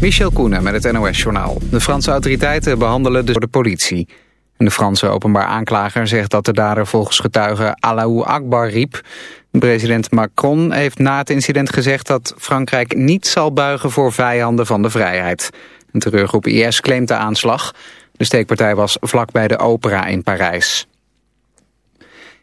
Michel Koenen met het NOS-journaal. De Franse autoriteiten behandelen dus de politie. de Franse openbaar aanklager zegt dat de dader volgens getuigen Allahu Akbar riep. President Macron heeft na het incident gezegd dat Frankrijk niet zal buigen voor vijanden van de vrijheid. Een terreurgroep IS claimt de aanslag. De steekpartij was vlak bij de opera in Parijs.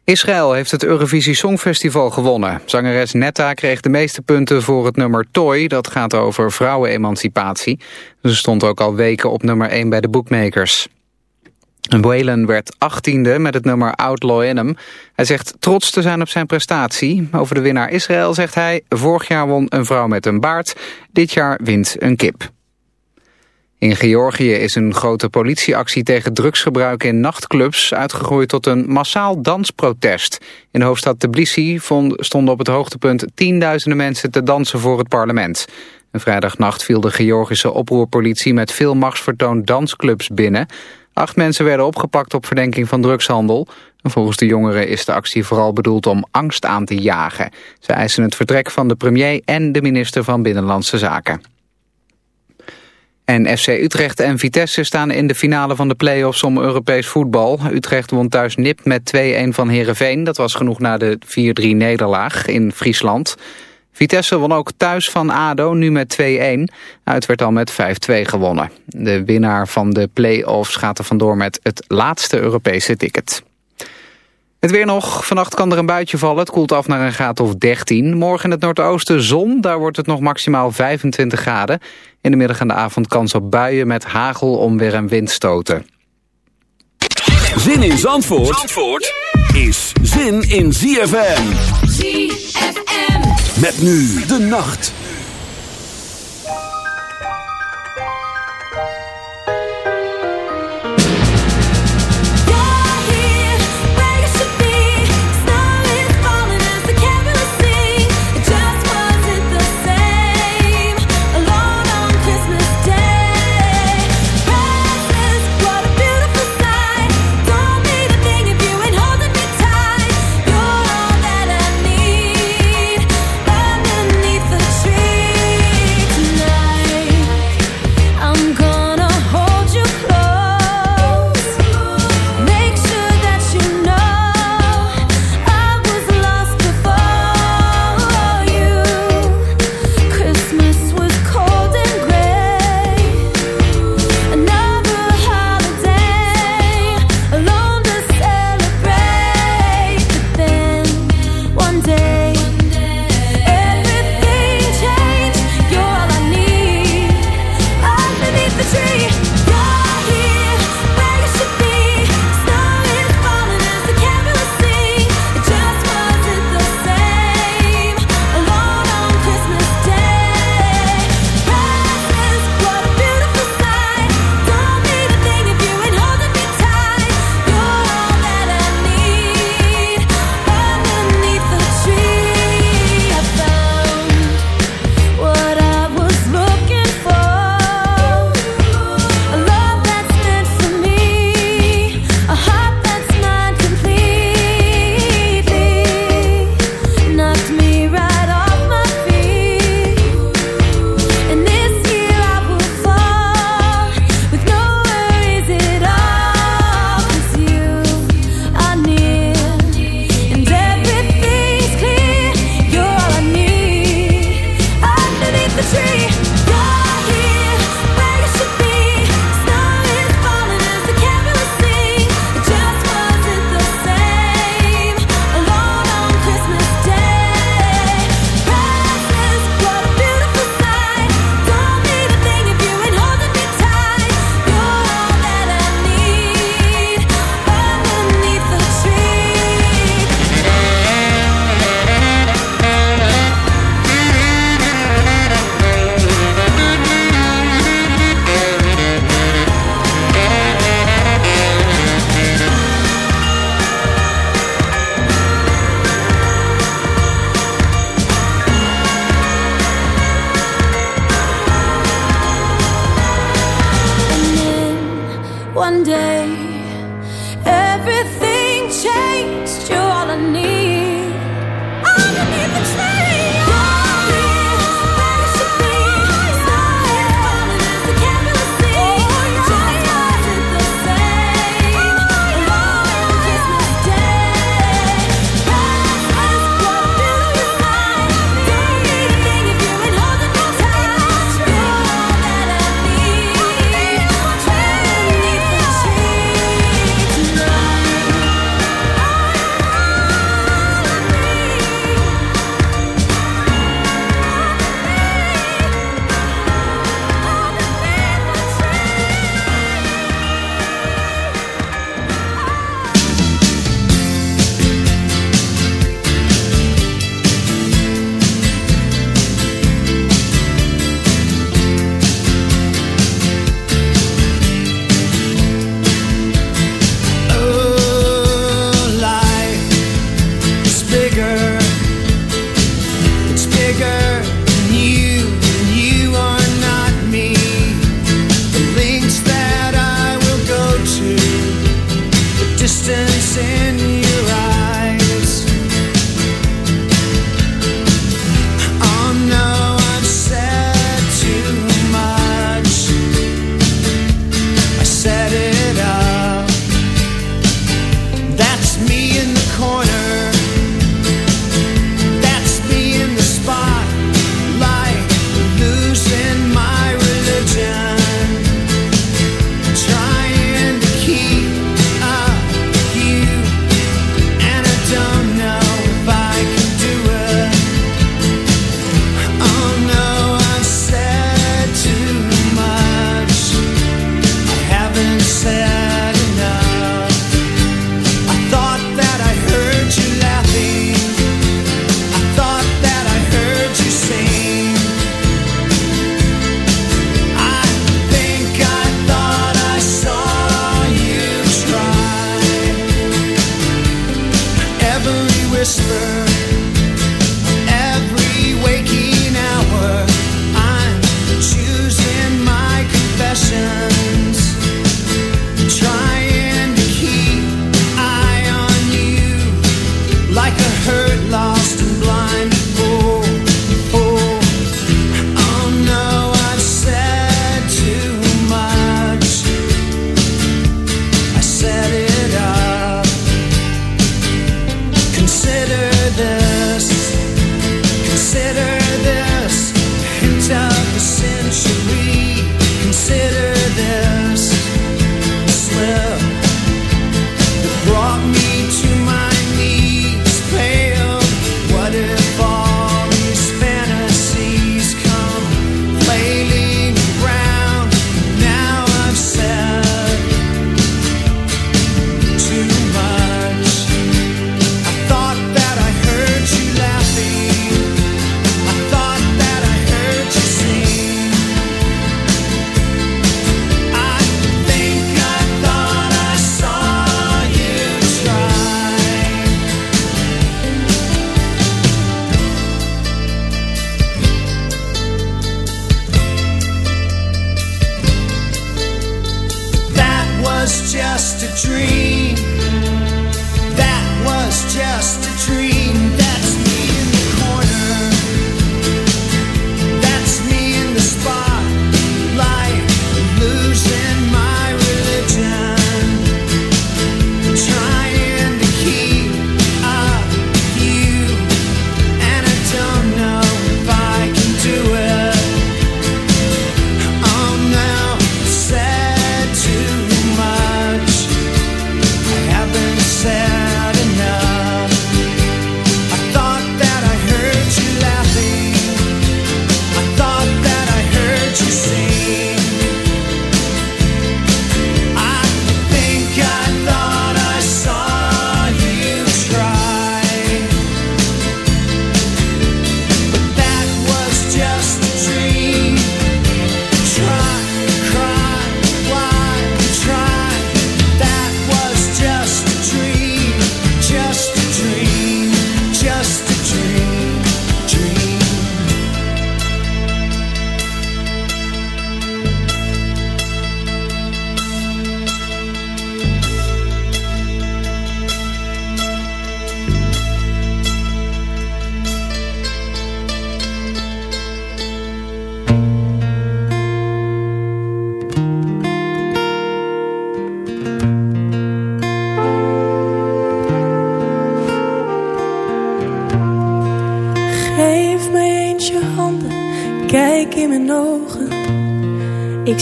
Israël heeft het Eurovisie Songfestival gewonnen. Zangeres Netta kreeg de meeste punten voor het nummer Toy. Dat gaat over vrouwenemancipatie. Ze stond ook al weken op nummer 1 bij de bookmakers. Whalen werd achttiende met het nummer Outlaw in. Hij zegt trots te zijn op zijn prestatie. Over de winnaar Israël zegt hij... vorig jaar won een vrouw met een baard, dit jaar wint een kip. In Georgië is een grote politieactie tegen drugsgebruik in nachtclubs uitgegroeid tot een massaal dansprotest. In de hoofdstad Tbilisi stonden op het hoogtepunt tienduizenden mensen te dansen voor het parlement. Een vrijdagnacht viel de Georgische oproerpolitie met veel machtsvertoon dansclubs binnen. Acht mensen werden opgepakt op verdenking van drugshandel. volgens de jongeren is de actie vooral bedoeld om angst aan te jagen. Ze eisen het vertrek van de premier en de minister van Binnenlandse Zaken. En FC Utrecht en Vitesse staan in de finale van de play-offs om Europees voetbal. Utrecht won thuis nip met 2-1 van Heerenveen. Dat was genoeg na de 4-3 nederlaag in Friesland. Vitesse won ook thuis van ADO, nu met 2-1. Uit werd al met 5-2 gewonnen. De winnaar van de play-offs gaat er vandoor met het laatste Europese ticket. Het weer nog. Vannacht kan er een buitje vallen. Het koelt af naar een graad of 13. Morgen in het noordoosten zon. Daar wordt het nog maximaal 25 graden. In de middag en de avond kans op buien met hagel, onweer en windstoten. Zin in Zandvoort, Zandvoort is zin in ZFM. ZFM. Met nu de nacht.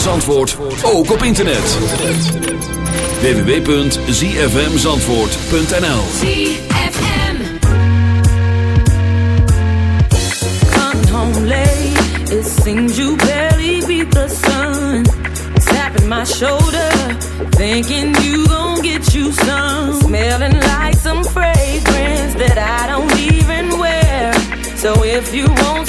van Zandvoort ook op internet. www.zfmzandvoort.nl ZFM Coming home late, it seems you barely beat the sun. Tapping my shoulder, thinking you gon' get you some. Smelling like some fragrance that I don't even wear. So if you won't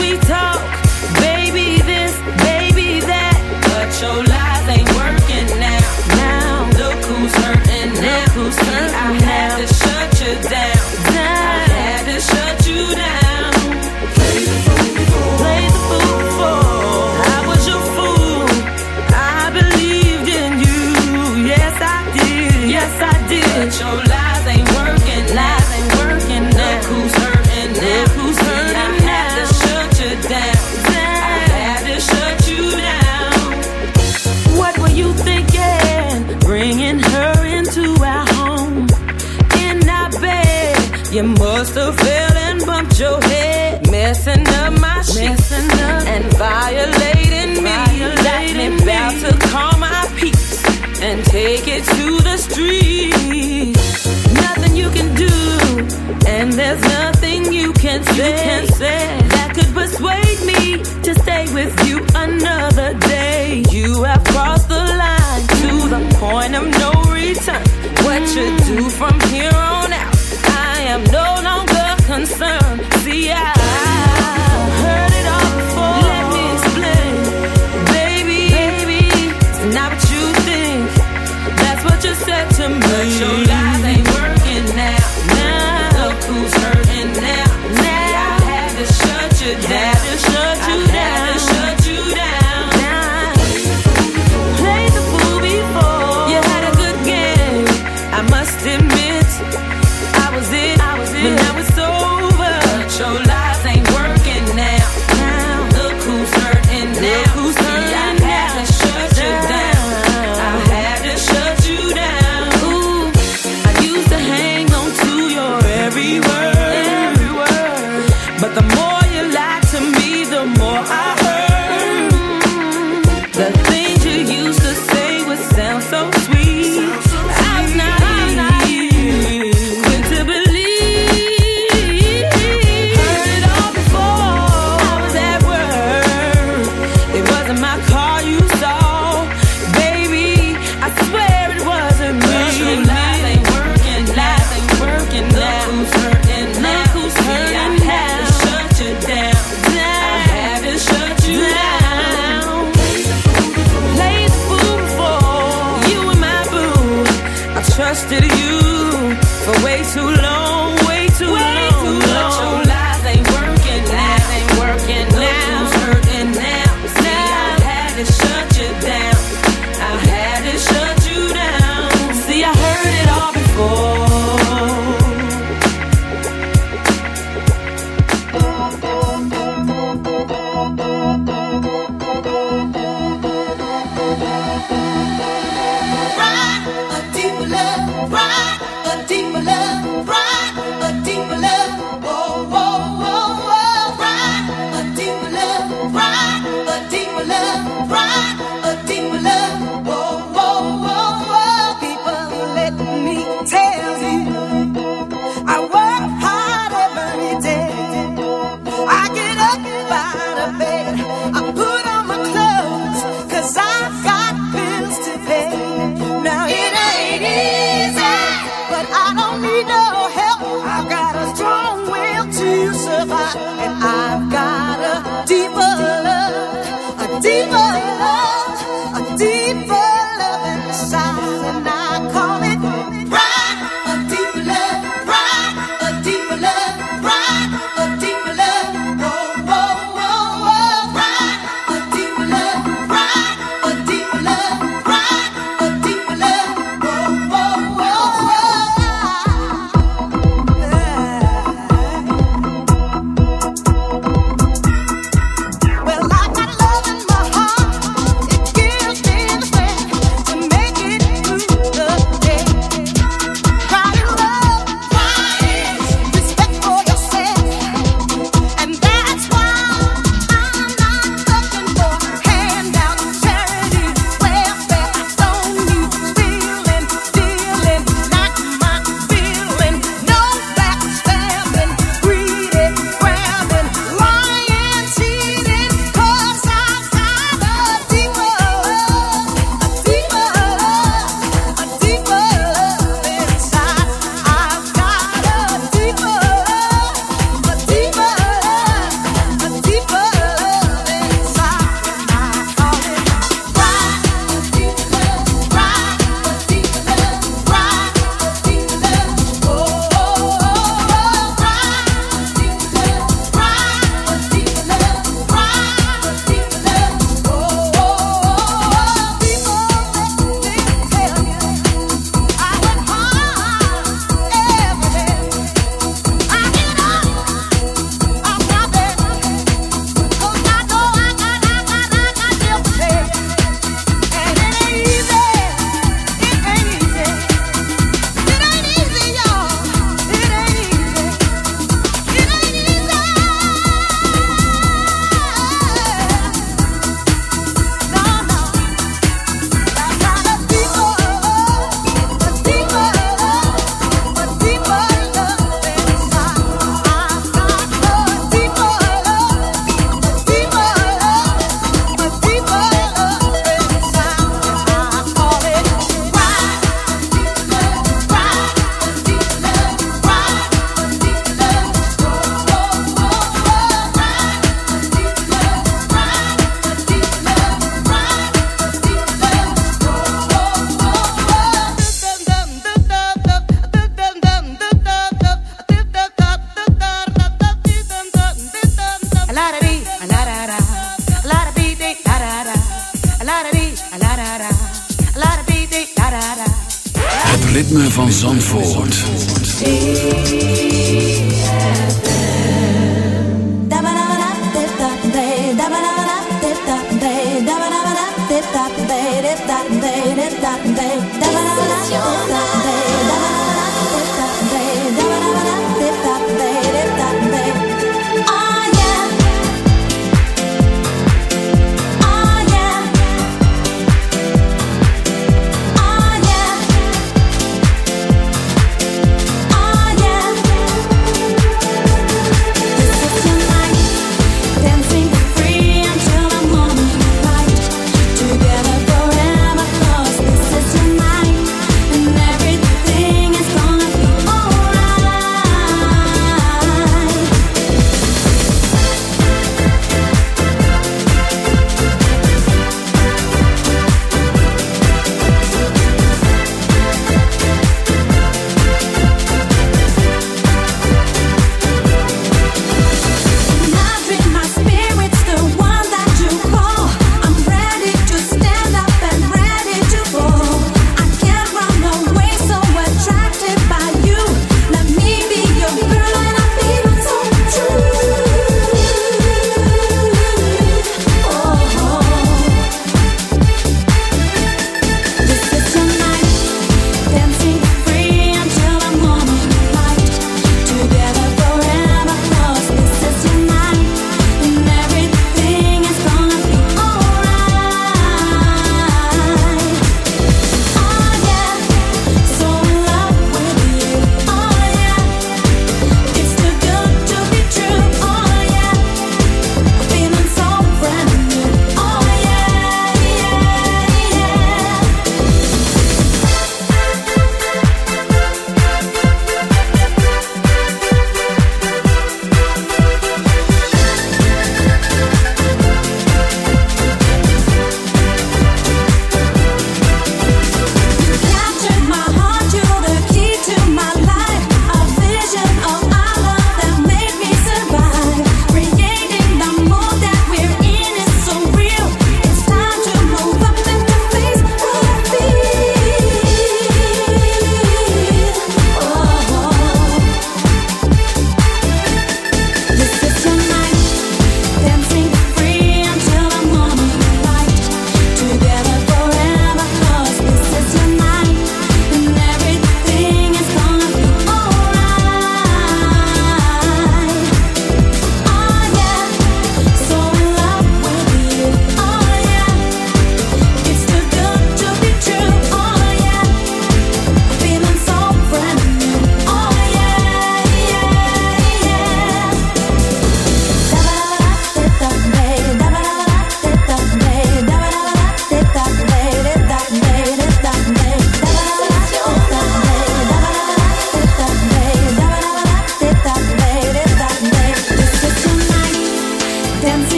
it to the street. Nothing you can do, and there's nothing you can say, you can say that could persuade me to stay with you another day. You have crossed the line to the point of no return. What you do from here on? said to me.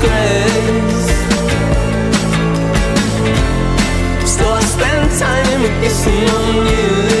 disgrace. So I spend time missing on you.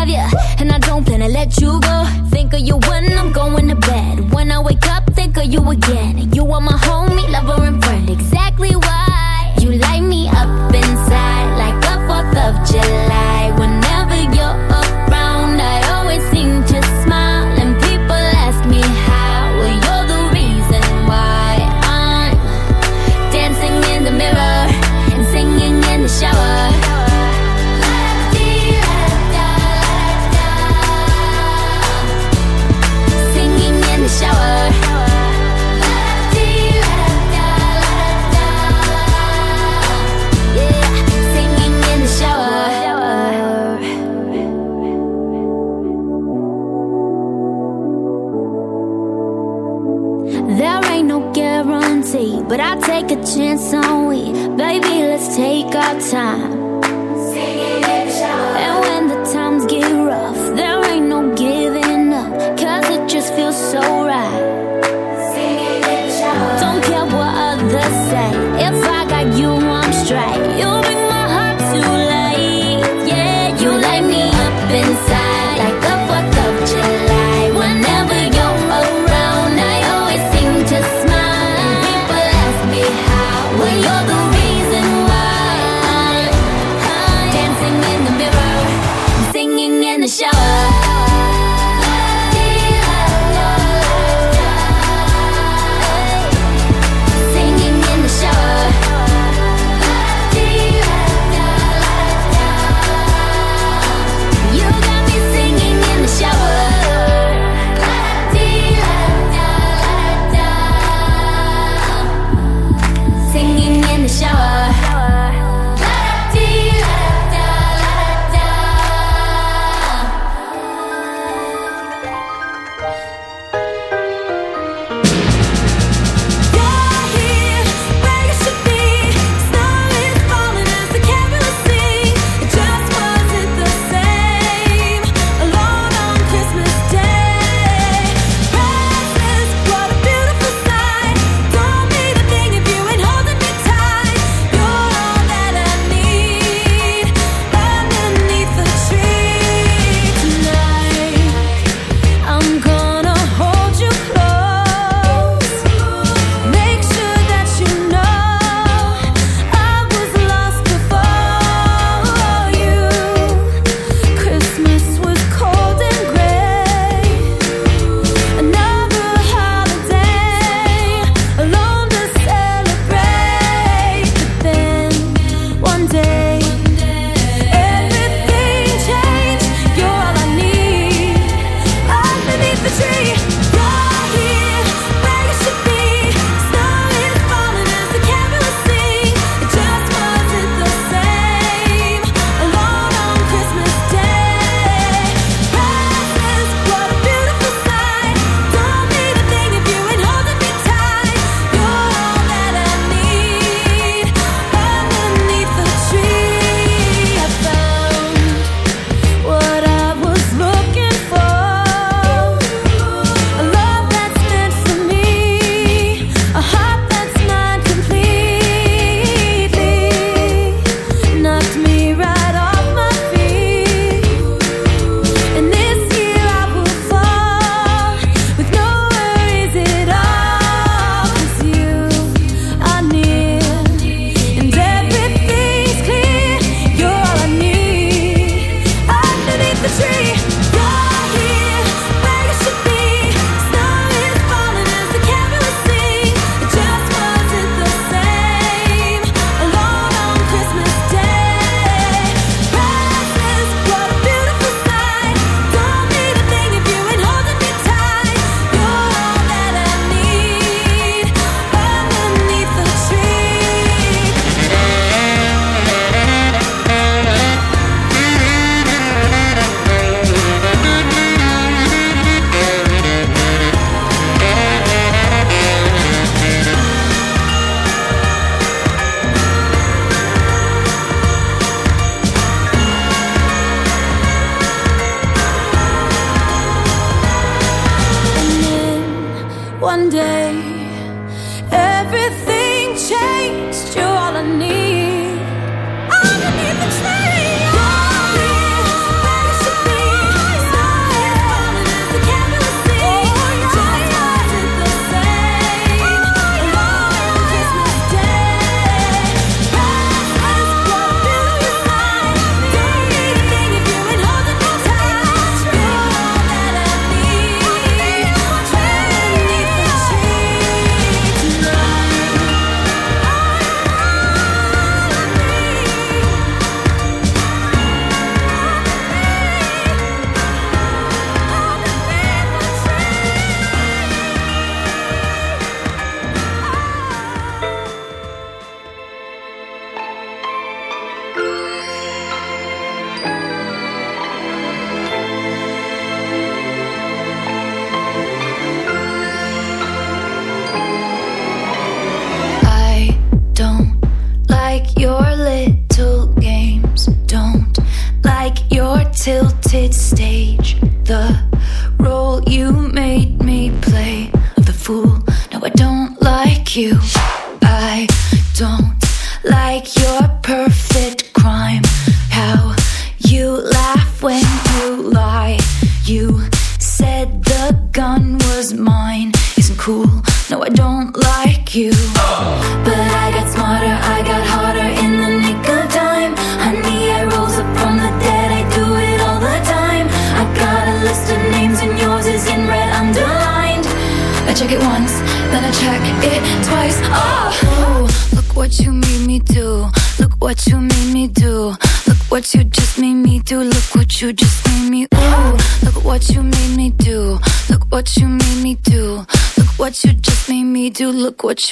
have you, and I don't plan to let you go. Think of you when I'm going to bed. When I wake up, think of you again. You are my homie, lover, and friend. Exactly.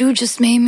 You just made me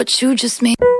What you just made.